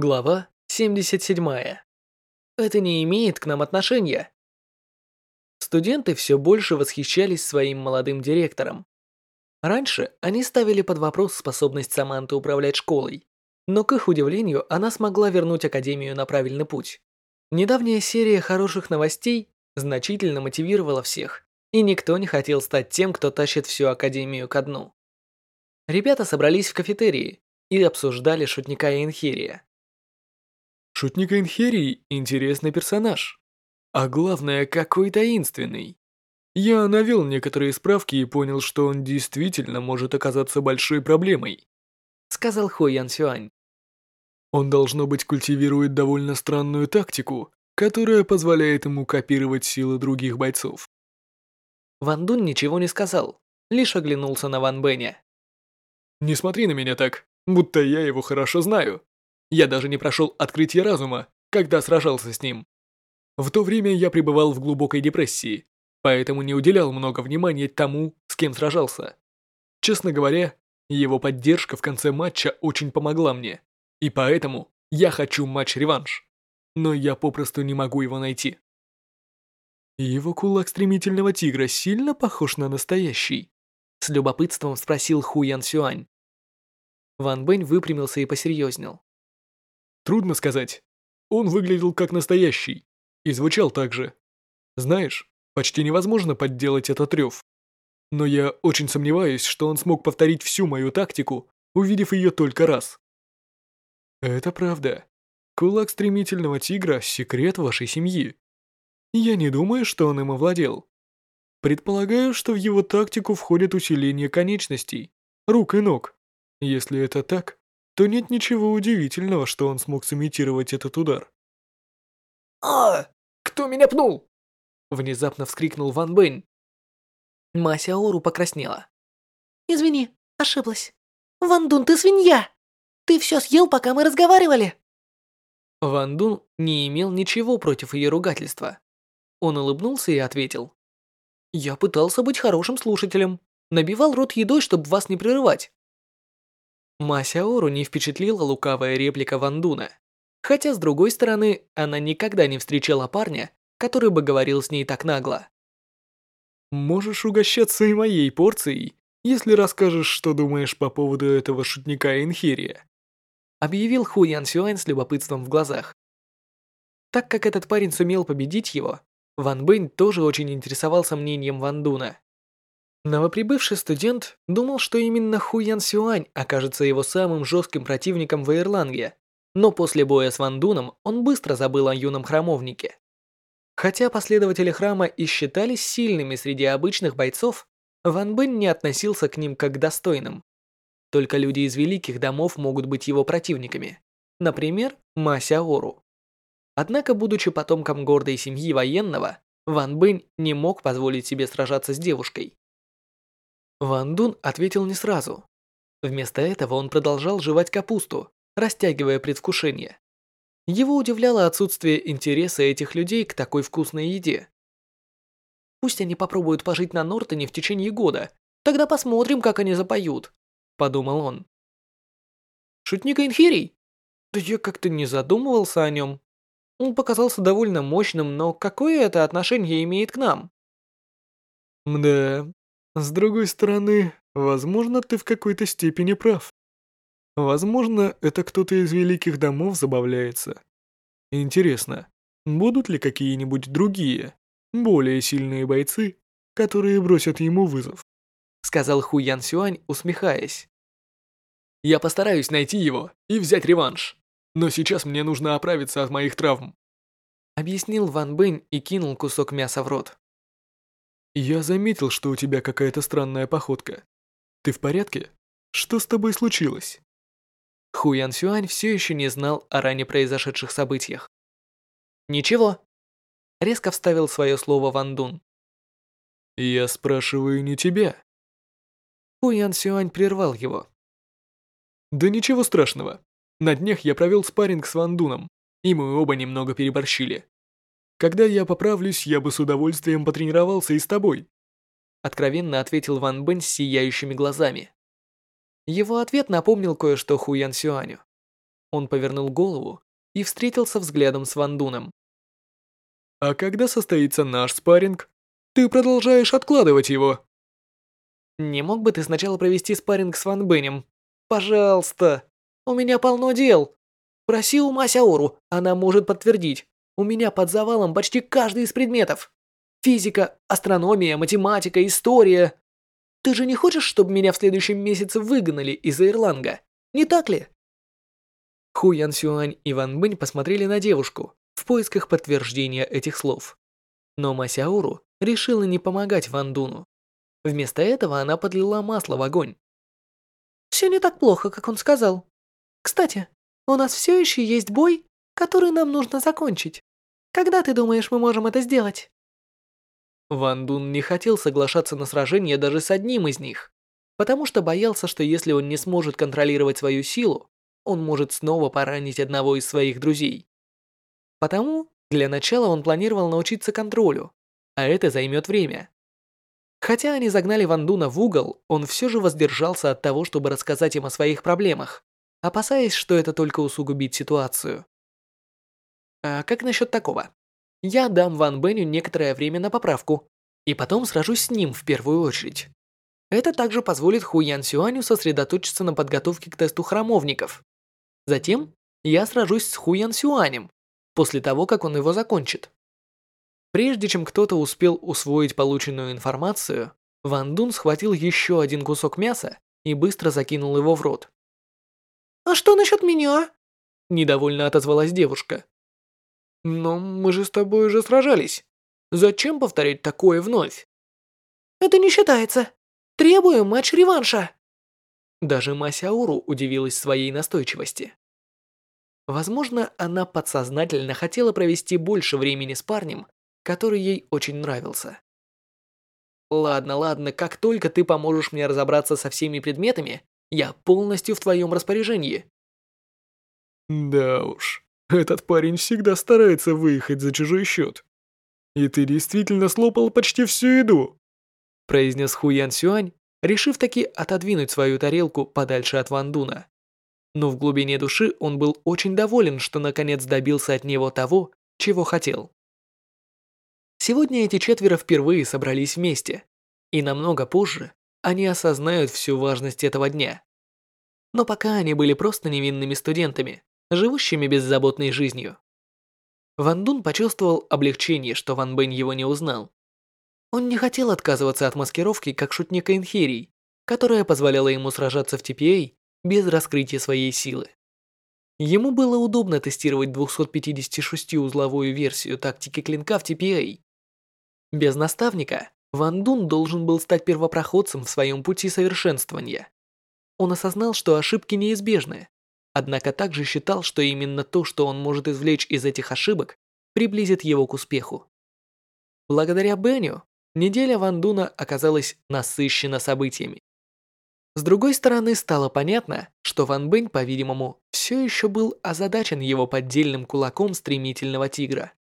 Глава 77. Это не имеет к нам отношения. Студенты все больше восхищались своим молодым директором. Раньше они ставили под вопрос способность Саманты управлять школой, но к их удивлению она смогла вернуть Академию на правильный путь. Недавняя серия хороших новостей значительно мотивировала всех, и никто не хотел стать тем, кто тащит всю Академию ко дну. Ребята собрались в кафетерии и обсуждали шутника Энхирия. Шутник Энхерий – интересный персонаж. А главное, какой таинственный. Я навел некоторые справки и понял, что он действительно может оказаться большой проблемой. Сказал Хо Ян Сюань. Он, должно быть, культивирует довольно странную тактику, которая позволяет ему копировать силы других бойцов. Ван Дун ничего не сказал, лишь оглянулся на Ван Бэня. «Не смотри на меня так, будто я его хорошо знаю. Я даже не прошел открытие разума, когда сражался с ним. В то время я пребывал в глубокой депрессии, поэтому не уделял много внимания тому, с кем сражался. Честно говоря, его поддержка в конце матча очень помогла мне, и поэтому я хочу матч-реванш. Но я попросту не могу его найти. Его кулак стремительного тигра сильно похож на настоящий? С любопытством спросил Ху Ян Сюань. Ван Бэнь выпрямился и посерьезнел. Трудно сказать. Он выглядел как настоящий. И звучал так же. Знаешь, почти невозможно подделать этот рев. Но я очень сомневаюсь, что он смог повторить всю мою тактику, увидев ее только раз. Это правда. Кулак стремительного тигра – секрет вашей семьи. Я не думаю, что он им овладел. Предполагаю, что в его тактику входит усиление конечностей, рук и ног. Если это так, то нет ничего удивительного, что он смог сымитировать этот удар. «А! Кто меня пнул?» Внезапно вскрикнул Ван Бэнь. Мася Ору покраснела. «Извини, ошиблась. Ван Дун, ты свинья! Ты все съел, пока мы разговаривали!» Ван Дун не имел ничего против ее ругательства. Он улыбнулся и ответил. «Я пытался быть хорошим слушателем. Набивал рот едой, чтобы вас не прерывать. Масяору не впечатлила лукавая реплика Вандуна. Хотя, с другой стороны, она никогда не встречала парня, который бы говорил с ней так нагло. «Можешь угощаться и моей порцией, если расскажешь, что думаешь по поводу этого шутника Инхирия», объявил Ху Ян Сюань с любопытством в глазах. Так как этот парень сумел победить его, Ван Бэнь тоже очень интересовался мнением Ван Дуна. Новоприбывший студент думал, что именно Ху Ян Сюань окажется его самым жестким противником в Ирланге, но после боя с Ван Дуном он быстро забыл о юном храмовнике. Хотя последователи храма и считались сильными среди обычных бойцов, Ван Бэнь не относился к ним как к достойным. Только люди из великих домов могут быть его противниками. Например, Ма Сяору. Однако, будучи потомком гордой семьи военного, Ван Бэнь не мог позволить себе сражаться с девушкой. Ван Дун ответил не сразу. Вместо этого он продолжал жевать капусту, растягивая предвкушение. Его удивляло отсутствие интереса этих людей к такой вкусной еде. «Пусть они попробуют пожить на Нортоне в течение года, тогда посмотрим, как они запоют», – подумал он. «Шутник Инхирий? Да я как-то не задумывался о нем. Он показался довольно мощным, но какое это отношение имеет к нам?» «Мда, с другой стороны, возможно, ты в какой-то степени прав. Возможно, это кто-то из великих домов забавляется. Интересно, будут ли какие-нибудь другие, более сильные бойцы, которые бросят ему вызов? Сказал Ху Ян Сюань, усмехаясь. Я постараюсь найти его и взять реванш. Но сейчас мне нужно оправиться от моих травм. Объяснил Ван Бэнь и кинул кусок мяса в рот. «Я заметил, что у тебя какая-то странная походка. Ты в порядке? Что с тобой случилось?» Ху Ян Сюань все еще не знал о ранее произошедших событиях. «Ничего», — резко вставил свое слово Ван Дун. «Я спрашиваю не тебя». Ху Ян Сюань прервал его. «Да ничего страшного. На днях я провел спарринг с Ван Дуном, и мы оба немного переборщили. Когда я поправлюсь, я бы с удовольствием потренировался и с тобой. Откровенно ответил Ван Бен с сияющими глазами. Его ответ напомнил кое-что Ху Ян Сюаню. Он повернул голову и встретился взглядом с Ван Дуном. «А когда состоится наш спарринг? Ты продолжаешь откладывать его». «Не мог бы ты сначала провести спарринг с Ван Бенем? Пожалуйста. У меня полно дел. Проси у Масяору, она может подтвердить. У меня под завалом почти каждый из предметов. Физика, астрономия, математика, история. Ты же не хочешь, чтобы меня в следующем месяце выгнали из Ирланга? Не так ли?» Ху Ян Сюань и Ван Бэнь посмотрели на девушку в поисках подтверждения этих слов. Но Масяору решила не помогать Ван Дуну. Вместо этого она подлила масло в огонь. «Все не так плохо, как он сказал. Кстати, у нас все еще есть бой, который нам нужно закончить. Когда ты думаешь, мы можем это сделать?» Ван Дун не хотел соглашаться на сражение даже с одним из них, потому что боялся, что если он не сможет контролировать свою силу, он может снова поранить одного из своих друзей. Потому для начала он планировал научиться контролю, а это займет время. Хотя они загнали Ван Дуна в угол, он все же воздержался от того, чтобы рассказать им о своих проблемах, опасаясь, что это только усугубит ситуацию. А как насчет такого? Я дам Ван Беню некоторое время на поправку, и потом сражусь с ним в первую очередь. Это также позволит Ху Ян Сюаню сосредоточиться на подготовке к тесту храмовников. Затем я сражусь с Ху Ян Сюанем, после того, как он его закончит. Прежде чем кто-то успел усвоить полученную информацию, Ван Дун схватил еще один кусок мяса и быстро закинул его в рот. «А что насчет меня?» Недовольно отозвалась девушка. «Но мы же с тобой уже сражались. Зачем повторять такое вновь?» «Это не считается. Требуем матч-реванша!» Даже Масяуру удивилась своей настойчивости. Возможно, она подсознательно хотела провести больше времени с парнем, который ей очень нравился. Ладно, ладно, как только ты поможешь мне разобраться со всеми предметами, я полностью в твоем распоряжении. Да уж, этот парень всегда старается выехать за чужой счет. И ты действительно слопал почти всю еду, произнес Хуян Сюань, решив таки отодвинуть свою тарелку подальше от Ван Дуна. Но в глубине души он был очень доволен, что наконец добился от него того, чего хотел. Сегодня эти четверо впервые собрались вместе, и намного позже они осознают всю важность этого дня. Но пока они были просто невинными студентами, живущими беззаботной жизнью. Ван Дун почувствовал облегчение, что Ван Бэнь его не узнал. Он не хотел отказываться от маскировки как шутника Инхерий, которая позволяла ему сражаться в TPA без раскрытия своей силы. Ему было удобно тестировать 256-узловую версию тактики клинка в TPA. Без наставника Ван Дун должен был стать первопроходцем в своем пути совершенствования. Он осознал, что ошибки неизбежны, однако также считал, что именно то, что он может извлечь из этих ошибок, приблизит его к успеху. Благодаря Беню, неделя Ван Дуна оказалась насыщена событиями. С другой стороны, стало понятно, что Ван Бэнь, по-видимому, все еще был озадачен его поддельным кулаком стремительного тигра.